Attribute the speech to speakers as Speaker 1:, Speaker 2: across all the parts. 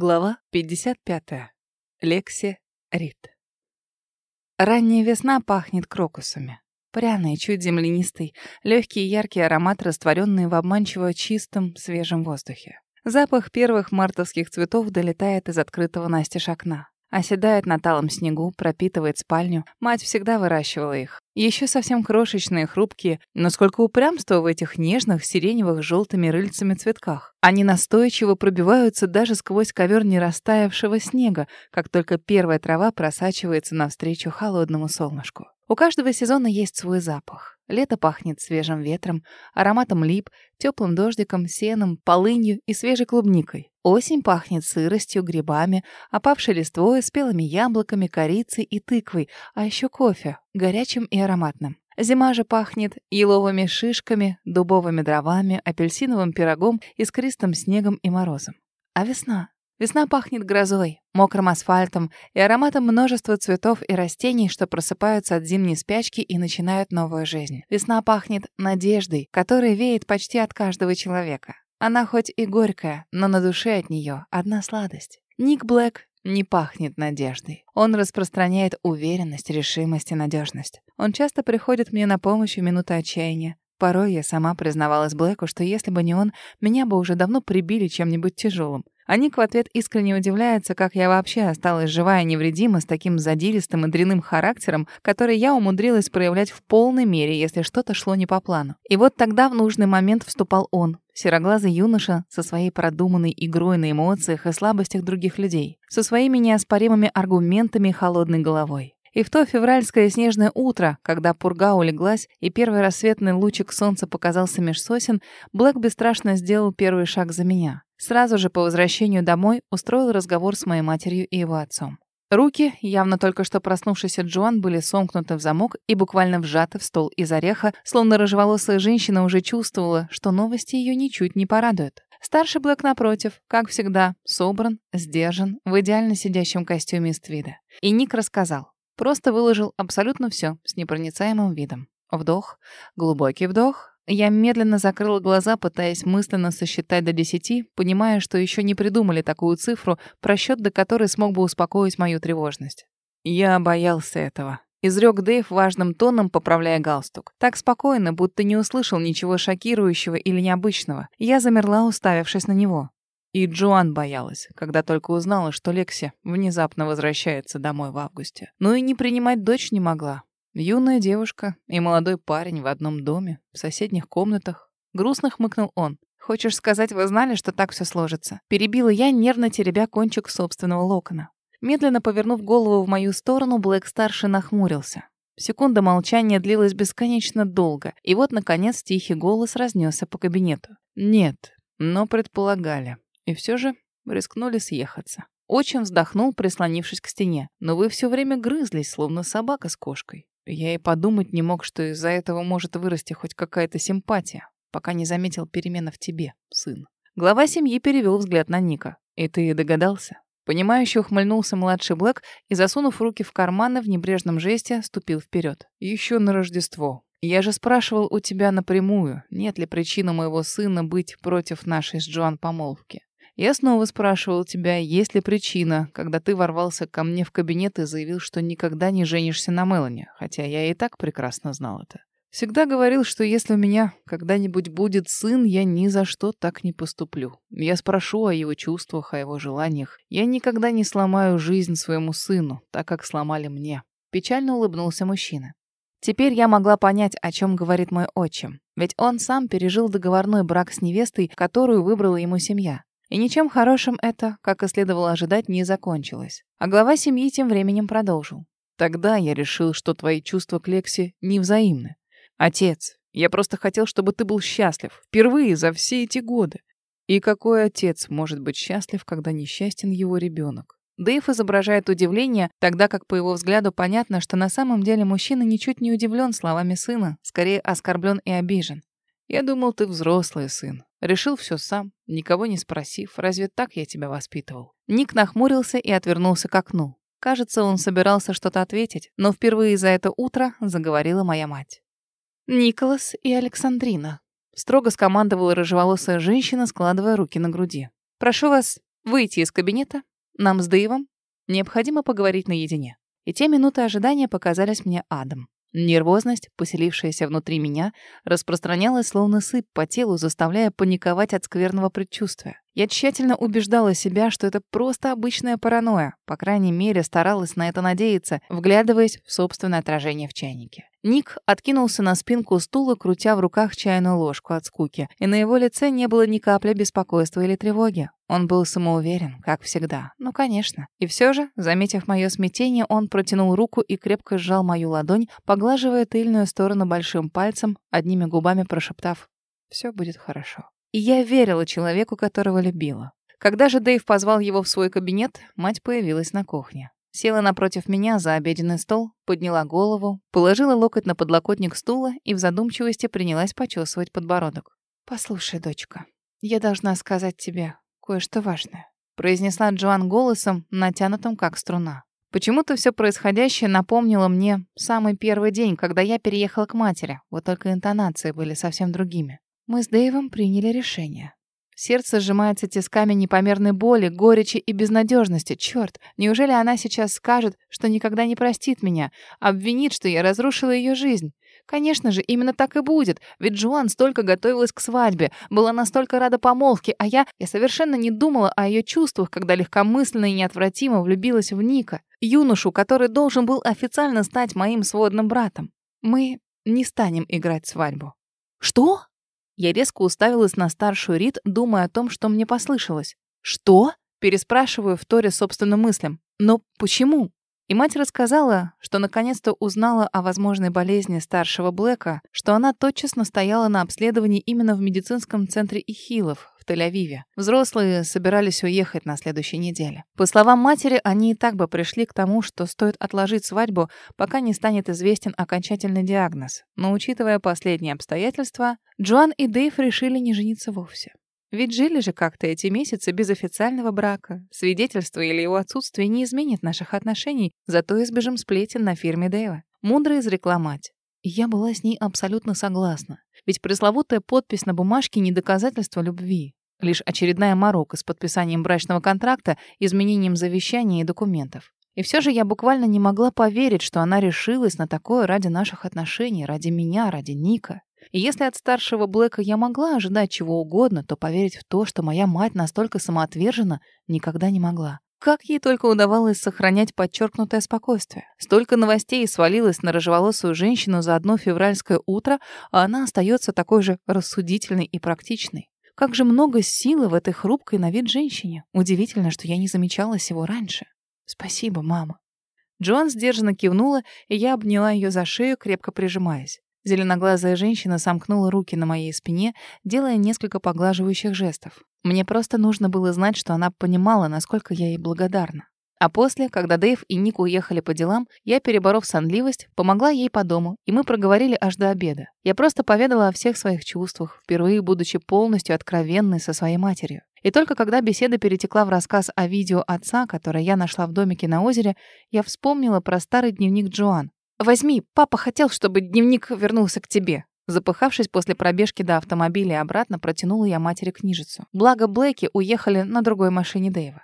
Speaker 1: Глава 55. Лекси Рид. Ранняя весна пахнет крокусами. Пряный, чуть землянистый, легкий и яркий аромат, растворенный в обманчиво чистом, свежем воздухе. Запах первых мартовских цветов долетает из открытого настежь окна. Оседает на талом снегу, пропитывает спальню. Мать всегда выращивала их. Еще совсем крошечные, хрупкие, но сколько упрямства в этих нежных, сиреневых, желтыми рыльцами цветках. Они настойчиво пробиваются даже сквозь ковер не растаявшего снега, как только первая трава просачивается навстречу холодному солнышку. У каждого сезона есть свой запах. Лето пахнет свежим ветром, ароматом лип, теплым дождиком, сеном, полынью и свежей клубникой. Осень пахнет сыростью, грибами, опавшей листвой, спелыми яблоками, корицей и тыквой, а еще кофе, горячим и ароматным. Зима же пахнет еловыми шишками, дубовыми дровами, апельсиновым пирогом, искристым снегом и морозом. А весна? Весна пахнет грозой, мокрым асфальтом и ароматом множества цветов и растений, что просыпаются от зимней спячки и начинают новую жизнь. Весна пахнет надеждой, которая веет почти от каждого человека. Она хоть и горькая, но на душе от нее одна сладость. Ник Блэк не пахнет надеждой. Он распространяет уверенность, решимость и надежность. Он часто приходит мне на помощь в минуты отчаяния. Порой я сама признавалась Блэку, что если бы не он, меня бы уже давно прибили чем-нибудь тяжелым. А Ник в ответ искренне удивляется, как я вообще осталась живая и невредима с таким задиристым и дряным характером, который я умудрилась проявлять в полной мере, если что-то шло не по плану. И вот тогда в нужный момент вступал он, сероглазый юноша со своей продуманной игрой на эмоциях и слабостях других людей, со своими неоспоримыми аргументами и холодной головой. И в то февральское снежное утро, когда пурга улеглась и первый рассветный лучик солнца показался меж сосен, Блэк бесстрашно сделал первый шаг за меня. Сразу же по возвращению домой устроил разговор с моей матерью и его отцом. Руки, явно только что проснувшийся Джоан, были сомкнуты в замок и буквально вжаты в стол из ореха, словно рыжеволосая женщина уже чувствовала, что новости ее ничуть не порадуют. Старший Блэк, напротив, как всегда, собран, сдержан, в идеально сидящем костюме из твида. И Ник рассказал. Просто выложил абсолютно все с непроницаемым видом. Вдох, глубокий вдох, я медленно закрыла глаза, пытаясь мысленно сосчитать до десяти, понимая, что еще не придумали такую цифру, просчет до которой смог бы успокоить мою тревожность. Я боялся этого. Изрек Дэйв важным тоном, поправляя галстук. Так спокойно, будто не услышал ничего шокирующего или необычного. Я замерла, уставившись на него. И Джоан боялась, когда только узнала, что Лекси внезапно возвращается домой в августе. Но и не принимать дочь не могла. Юная девушка и молодой парень в одном доме, в соседних комнатах. Грустно хмыкнул он. «Хочешь сказать, вы знали, что так все сложится?» Перебила я, нервно теребя кончик собственного локона. Медленно повернув голову в мою сторону, Блэк-старший нахмурился. Секунда молчания длилась бесконечно долго, и вот, наконец, тихий голос разнесся по кабинету. «Нет, но предполагали. И все же рискнули съехаться». Очень вздохнул, прислонившись к стене. «Но вы все время грызлись, словно собака с кошкой. Я и подумать не мог, что из-за этого может вырасти хоть какая-то симпатия, пока не заметил перемены в тебе, сын. Глава семьи перевел взгляд на Ника. И ты догадался? Понимающе ухмыльнулся младший Блэк и, засунув руки в карманы, в небрежном жесте ступил вперед. Еще на Рождество. Я же спрашивал у тебя напрямую, нет ли причины моего сына быть против нашей с Джоан помолвки. Я снова спрашивал тебя, есть ли причина, когда ты ворвался ко мне в кабинет и заявил, что никогда не женишься на Мелани, хотя я и так прекрасно знал это. Всегда говорил, что если у меня когда-нибудь будет сын, я ни за что так не поступлю. Я спрошу о его чувствах, о его желаниях. Я никогда не сломаю жизнь своему сыну, так как сломали мне. Печально улыбнулся мужчина. Теперь я могла понять, о чем говорит мой отчим. Ведь он сам пережил договорной брак с невестой, которую выбрала ему семья. И ничем хорошим это, как и следовало ожидать, не закончилось. А глава семьи тем временем продолжил. Тогда я решил, что твои чувства к Лексе невзаимны. Отец, я просто хотел, чтобы ты был счастлив. Впервые за все эти годы. И какой отец может быть счастлив, когда несчастен его ребенок? Дэйв изображает удивление, тогда как по его взгляду понятно, что на самом деле мужчина ничуть не удивлен словами сына, скорее оскорблен и обижен. Я думал, ты взрослый сын. Решил все сам, никого не спросив. Разве так я тебя воспитывал? Ник нахмурился и отвернулся к окну. Кажется, он собирался что-то ответить, но впервые за это утро заговорила моя мать. «Николас и Александрина», — строго скомандовала рыжеволосая женщина, складывая руки на груди. «Прошу вас выйти из кабинета. Нам с Дэйвом необходимо поговорить наедине. И те минуты ожидания показались мне адом. Нервозность, поселившаяся внутри меня, распространялась словно сыпь по телу, заставляя паниковать от скверного предчувствия. Я тщательно убеждала себя, что это просто обычная паранойя. По крайней мере, старалась на это надеяться, вглядываясь в собственное отражение в чайнике. Ник откинулся на спинку стула, крутя в руках чайную ложку от скуки, и на его лице не было ни капли беспокойства или тревоги. Он был самоуверен, как всегда. Ну, конечно. И все же, заметив мое смятение, он протянул руку и крепко сжал мою ладонь, поглаживая тыльную сторону большим пальцем, одними губами прошептав «Все будет хорошо». И я верила человеку, которого любила. Когда же Дэйв позвал его в свой кабинет, мать появилась на кухне. Села напротив меня за обеденный стол, подняла голову, положила локоть на подлокотник стула и в задумчивости принялась почесывать подбородок. «Послушай, дочка, я должна сказать тебе кое-что важное», произнесла Джоан голосом, натянутым как струна. Почему-то все происходящее напомнило мне самый первый день, когда я переехала к матери, вот только интонации были совсем другими. Мы с Дэйвом приняли решение. Сердце сжимается тисками непомерной боли, горечи и безнадежности. Черт, неужели она сейчас скажет, что никогда не простит меня, обвинит, что я разрушила ее жизнь? Конечно же, именно так и будет, ведь Джоан столько готовилась к свадьбе, была настолько рада помолвке, а я... Я совершенно не думала о ее чувствах, когда легкомысленно и неотвратимо влюбилась в Ника, юношу, который должен был официально стать моим сводным братом. Мы не станем играть свадьбу. «Что?» Я резко уставилась на старшую Рит, думая о том, что мне послышалось. «Что?» — переспрашиваю в Торе собственным мыслям. «Но почему?» И мать рассказала, что наконец-то узнала о возможной болезни старшего Блэка, что она тотчас настояла на обследовании именно в медицинском центре Ихилов, Тель-Авиве. Взрослые собирались уехать на следующей неделе. По словам матери, они и так бы пришли к тому, что стоит отложить свадьбу, пока не станет известен окончательный диагноз. Но учитывая последние обстоятельства, Джоан и Дэйв решили не жениться вовсе. Ведь жили же как-то эти месяцы без официального брака. Свидетельство или его отсутствие не изменит наших отношений, зато избежим сплетен на фирме Дэйва. Мудро изрекла мать. Я была с ней абсолютно согласна. Ведь пресловутая подпись на бумажке не доказательство любви. Лишь очередная морока с подписанием брачного контракта, изменением завещания и документов. И все же я буквально не могла поверить, что она решилась на такое ради наших отношений, ради меня, ради Ника. Если от старшего Блэка я могла ожидать чего угодно, то поверить в то, что моя мать настолько самоотвержена, никогда не могла. Как ей только удавалось сохранять подчеркнутое спокойствие. Столько новостей свалилось на рыжеволосую женщину за одно февральское утро, а она остается такой же рассудительной и практичной. Как же много силы в этой хрупкой на вид женщине. Удивительно, что я не замечала всего раньше. Спасибо, мама. Джоан сдержанно кивнула, и я обняла ее за шею, крепко прижимаясь. Зеленоглазая женщина сомкнула руки на моей спине, делая несколько поглаживающих жестов. Мне просто нужно было знать, что она понимала, насколько я ей благодарна. А после, когда Дэйв и Ник уехали по делам, я, переборов сонливость, помогла ей по дому, и мы проговорили аж до обеда. Я просто поведала о всех своих чувствах, впервые будучи полностью откровенной со своей матерью. И только когда беседа перетекла в рассказ о видео отца, которое я нашла в домике на озере, я вспомнила про старый дневник Джоан. «Возьми, папа хотел, чтобы дневник вернулся к тебе». Запыхавшись после пробежки до автомобиля и обратно, протянула я матери книжицу. Благо Блэки уехали на другой машине Дэйва.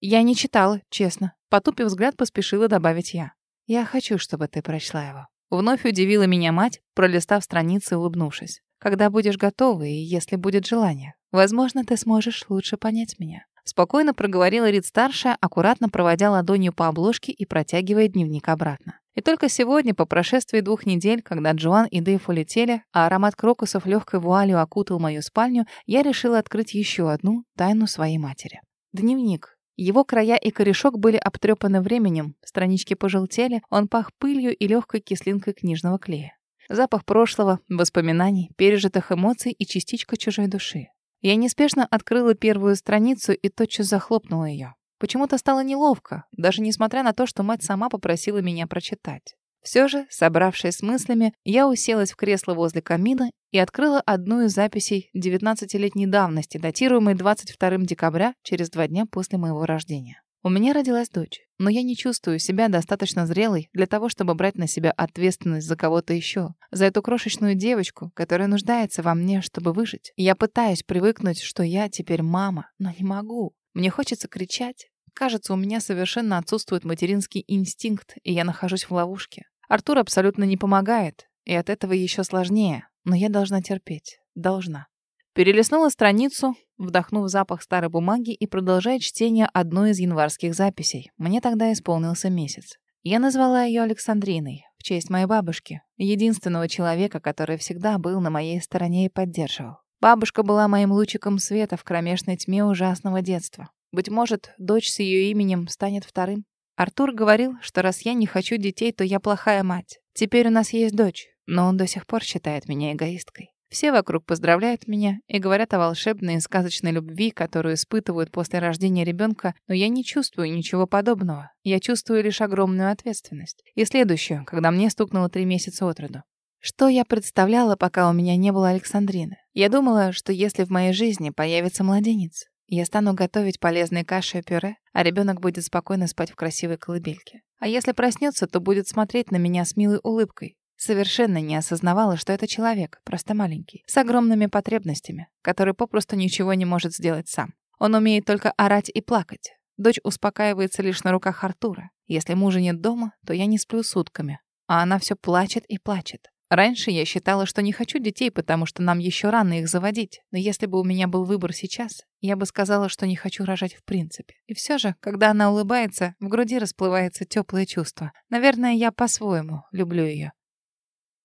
Speaker 1: Я не читала, честно. Потупив взгляд, поспешила добавить я. Я хочу, чтобы ты прочла его. Вновь удивила меня мать, пролистав страницы, улыбнувшись. Когда будешь готова и если будет желание, возможно, ты сможешь лучше понять меня. Спокойно проговорила Рид-старшая, аккуратно проводя ладонью по обложке и протягивая дневник обратно. И только сегодня, по прошествии двух недель, когда Джоан и Дэйв улетели, а аромат крокусов легкой вуалью окутал мою спальню, я решила открыть еще одну тайну своей матери. Дневник, его края и корешок были обтрепаны временем, странички пожелтели, он пах пылью и легкой кислинкой книжного клея. Запах прошлого, воспоминаний, пережитых эмоций и частичка чужой души. Я неспешно открыла первую страницу и тотчас захлопнула ее. Почему-то стало неловко, даже несмотря на то, что мать сама попросила меня прочитать. Все же, собравшись с мыслями, я уселась в кресло возле камина и открыла одну из записей 19-летней давности, датируемой 22 декабря, через два дня после моего рождения. У меня родилась дочь, но я не чувствую себя достаточно зрелой для того, чтобы брать на себя ответственность за кого-то еще, за эту крошечную девочку, которая нуждается во мне, чтобы выжить. Я пытаюсь привыкнуть, что я теперь мама, но не могу. Мне хочется кричать. Кажется, у меня совершенно отсутствует материнский инстинкт, и я нахожусь в ловушке. Артур абсолютно не помогает, и от этого еще сложнее, но я должна терпеть. Должна. Перелистнула страницу, вдохнув запах старой бумаги и продолжая чтение одной из январских записей. Мне тогда исполнился месяц. Я назвала ее Александриной, в честь моей бабушки, единственного человека, который всегда был на моей стороне и поддерживал. Бабушка была моим лучиком света в кромешной тьме ужасного детства. Быть может, дочь с ее именем станет вторым. Артур говорил, что раз я не хочу детей, то я плохая мать. Теперь у нас есть дочь, но он до сих пор считает меня эгоисткой. Все вокруг поздравляют меня и говорят о волшебной и сказочной любви, которую испытывают после рождения ребенка, но я не чувствую ничего подобного. Я чувствую лишь огромную ответственность. И следующую, когда мне стукнуло три месяца от роду. Что я представляла, пока у меня не было Александрины? Я думала, что если в моей жизни появится младенец, я стану готовить полезные каши и пюре, а ребенок будет спокойно спать в красивой колыбельке. А если проснется, то будет смотреть на меня с милой улыбкой, Совершенно не осознавала, что это человек, просто маленький, с огромными потребностями, который попросту ничего не может сделать сам. Он умеет только орать и плакать. Дочь успокаивается лишь на руках Артура. Если мужа нет дома, то я не сплю сутками. А она все плачет и плачет. Раньше я считала, что не хочу детей, потому что нам еще рано их заводить. Но если бы у меня был выбор сейчас, я бы сказала, что не хочу рожать в принципе. И все же, когда она улыбается, в груди расплывается теплое чувство. Наверное, я по-своему люблю ее.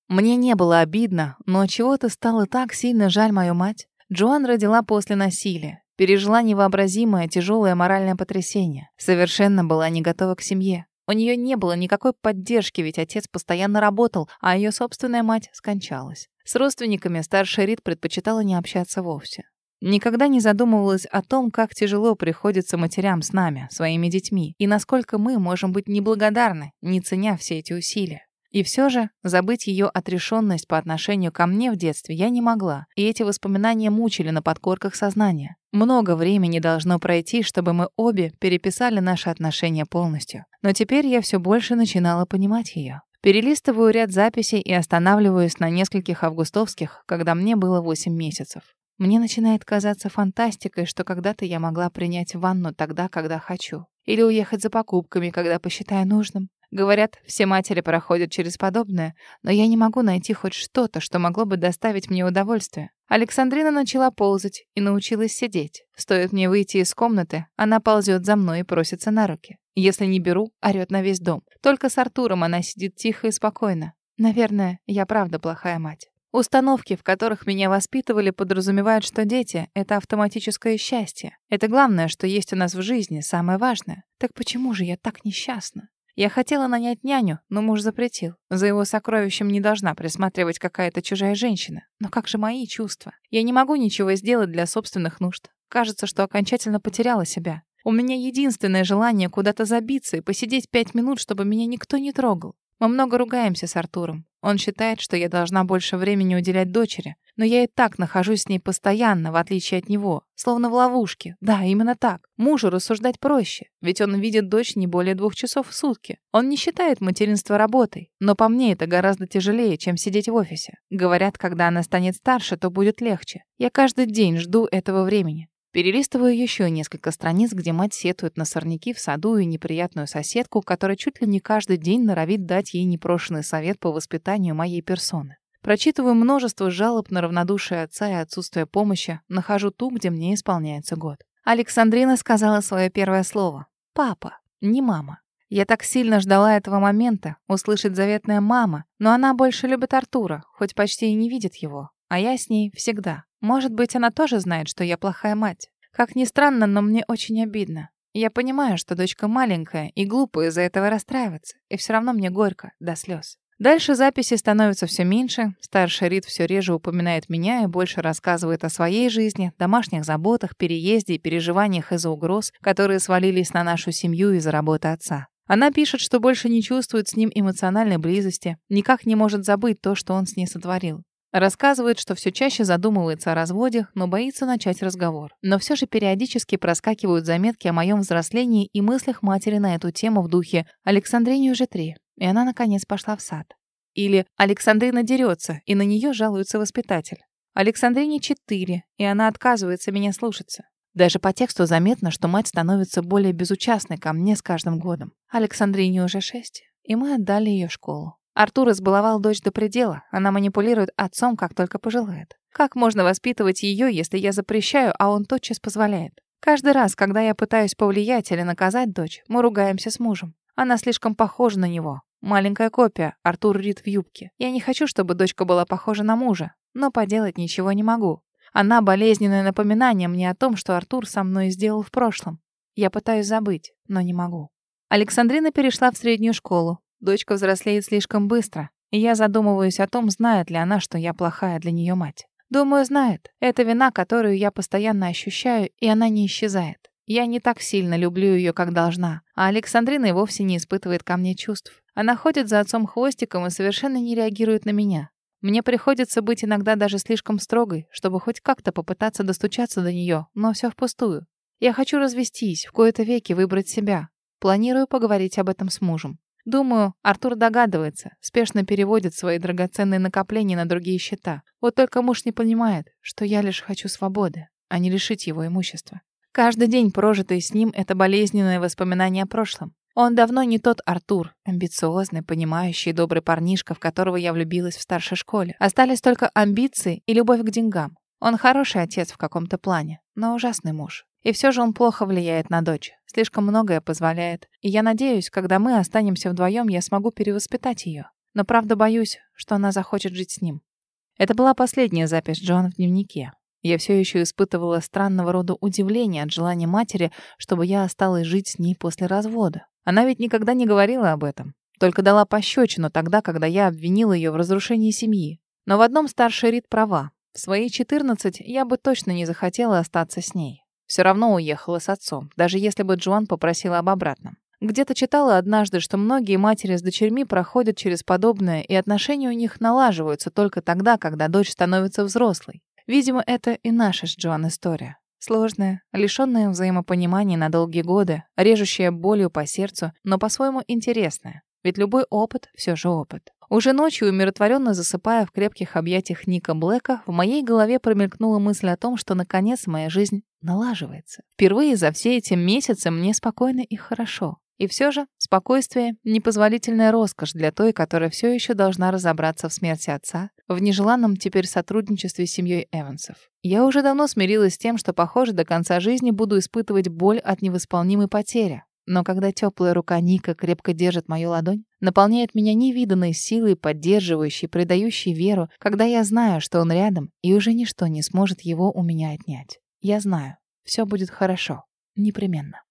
Speaker 1: Мне не было обидно, но чего-то стало так сильно жаль мою мать. Джоан родила после насилия, пережила невообразимое тяжелое моральное потрясение, совершенно была не готова к семье. У нее не было никакой поддержки, ведь отец постоянно работал, а ее собственная мать скончалась. С родственниками старший Рид предпочитала не общаться вовсе. Никогда не задумывалась о том, как тяжело приходится матерям с нами, своими детьми, и насколько мы можем быть неблагодарны, не ценя все эти усилия. И все же забыть ее отрешенность по отношению ко мне в детстве я не могла, и эти воспоминания мучили на подкорках сознания. Много времени должно пройти, чтобы мы обе переписали наши отношения полностью. Но теперь я все больше начинала понимать ее. Перелистываю ряд записей и останавливаюсь на нескольких августовских, когда мне было 8 месяцев. Мне начинает казаться фантастикой, что когда-то я могла принять ванну тогда, когда хочу. Или уехать за покупками, когда посчитаю нужным. Говорят, все матери проходят через подобное, но я не могу найти хоть что-то, что могло бы доставить мне удовольствие. Александрина начала ползать и научилась сидеть. Стоит мне выйти из комнаты, она ползет за мной и просится на руки. Если не беру, орёт на весь дом. Только с Артуром она сидит тихо и спокойно. Наверное, я правда плохая мать. Установки, в которых меня воспитывали, подразумевают, что дети — это автоматическое счастье. Это главное, что есть у нас в жизни, самое важное. Так почему же я так несчастна? Я хотела нанять няню, но муж запретил. За его сокровищем не должна присматривать какая-то чужая женщина. Но как же мои чувства? Я не могу ничего сделать для собственных нужд. Кажется, что окончательно потеряла себя. У меня единственное желание куда-то забиться и посидеть пять минут, чтобы меня никто не трогал. Мы много ругаемся с Артуром. Он считает, что я должна больше времени уделять дочери. Но я и так нахожусь с ней постоянно, в отличие от него. Словно в ловушке. Да, именно так. Мужу рассуждать проще. Ведь он видит дочь не более двух часов в сутки. Он не считает материнство работой. Но по мне это гораздо тяжелее, чем сидеть в офисе. Говорят, когда она станет старше, то будет легче. Я каждый день жду этого времени. Перелистываю еще несколько страниц, где мать сетует на сорняки в саду и неприятную соседку, которая чуть ли не каждый день норовит дать ей непрошенный совет по воспитанию моей персоны. Прочитываю множество жалоб на равнодушие отца и отсутствие помощи, нахожу ту, где мне исполняется год. Александрина сказала свое первое слово. «Папа, не мама». Я так сильно ждала этого момента, услышать заветная «мама», но она больше любит Артура, хоть почти и не видит его, а я с ней всегда. Может быть, она тоже знает, что я плохая мать. Как ни странно, но мне очень обидно. Я понимаю, что дочка маленькая и глупая из-за этого расстраиваться, и все равно мне горько, до слез. Дальше записи становятся все меньше, старший Рид все реже упоминает меня и больше рассказывает о своей жизни, домашних заботах, переезде и переживаниях из-за угроз, которые свалились на нашу семью из-за работы отца. Она пишет, что больше не чувствует с ним эмоциональной близости, никак не может забыть то, что он с ней сотворил. Рассказывает, что все чаще задумывается о разводе, но боится начать разговор. Но все же периодически проскакивают заметки о моем взрослении и мыслях матери на эту тему в духе «Александрине уже три, и она, наконец, пошла в сад». Или «Александрина дерется, и на нее жалуется воспитатель». «Александрине четыре, и она отказывается меня слушаться». Даже по тексту заметно, что мать становится более безучастной ко мне с каждым годом. Александрине уже шесть, и мы отдали ее школу. Артур избаловал дочь до предела. Она манипулирует отцом, как только пожелает. Как можно воспитывать ее, если я запрещаю, а он тотчас позволяет? Каждый раз, когда я пытаюсь повлиять или наказать дочь, мы ругаемся с мужем. Она слишком похожа на него. Маленькая копия, Артур Рид в юбке. Я не хочу, чтобы дочка была похожа на мужа, но поделать ничего не могу. Она болезненное напоминание мне о том, что Артур со мной сделал в прошлом. Я пытаюсь забыть, но не могу. Александрина перешла в среднюю школу. Дочка взрослеет слишком быстро, и я задумываюсь о том, знает ли она, что я плохая для нее мать. Думаю, знает. Это вина, которую я постоянно ощущаю, и она не исчезает. Я не так сильно люблю ее, как должна, а Александрина и вовсе не испытывает ко мне чувств. Она ходит за отцом хвостиком и совершенно не реагирует на меня. Мне приходится быть иногда даже слишком строгой, чтобы хоть как-то попытаться достучаться до нее, но все впустую. Я хочу развестись, в кои-то веки выбрать себя. Планирую поговорить об этом с мужем. Думаю, Артур догадывается, спешно переводит свои драгоценные накопления на другие счета. Вот только муж не понимает, что я лишь хочу свободы, а не лишить его имущества. Каждый день, прожитый с ним, это болезненное воспоминание о прошлом. Он давно не тот Артур, амбициозный, понимающий, добрый парнишка, в которого я влюбилась в старшей школе. Остались только амбиции и любовь к деньгам. Он хороший отец в каком-то плане, но ужасный муж. И все же он плохо влияет на дочь. Слишком многое позволяет. И я надеюсь, когда мы останемся вдвоем, я смогу перевоспитать ее. Но правда боюсь, что она захочет жить с ним. Это была последняя запись Джоан в дневнике. Я все еще испытывала странного рода удивление от желания матери, чтобы я осталась жить с ней после развода. Она ведь никогда не говорила об этом. Только дала пощечину тогда, когда я обвинила ее в разрушении семьи. Но в одном старший Рид права. В свои 14 я бы точно не захотела остаться с ней. Все равно уехала с отцом, даже если бы Джоан попросила об обратном. Где-то читала однажды, что многие матери с дочерьми проходят через подобное, и отношения у них налаживаются только тогда, когда дочь становится взрослой. Видимо, это и наша с Джоан история. Сложная, лишённая взаимопонимания на долгие годы, режущая болью по сердцу, но по-своему интересная. Ведь любой опыт все же опыт. Уже ночью, умиротворенно засыпая в крепких объятиях Ника Блэка, в моей голове промелькнула мысль о том, что наконец моя жизнь налаживается. Впервые за все эти месяцы мне спокойно и хорошо. И все же спокойствие — непозволительная роскошь для той, которая все еще должна разобраться в смерти отца, в нежеланном теперь сотрудничестве с семьей Эвансов. Я уже давно смирилась с тем, что, похоже, до конца жизни буду испытывать боль от невосполнимой потери. Но когда теплая рука Ника крепко держит мою ладонь, наполняет меня невиданной силой, поддерживающей, придающей веру, когда я знаю, что он рядом, и уже ничто не сможет его у меня отнять. Я знаю, все будет хорошо. Непременно.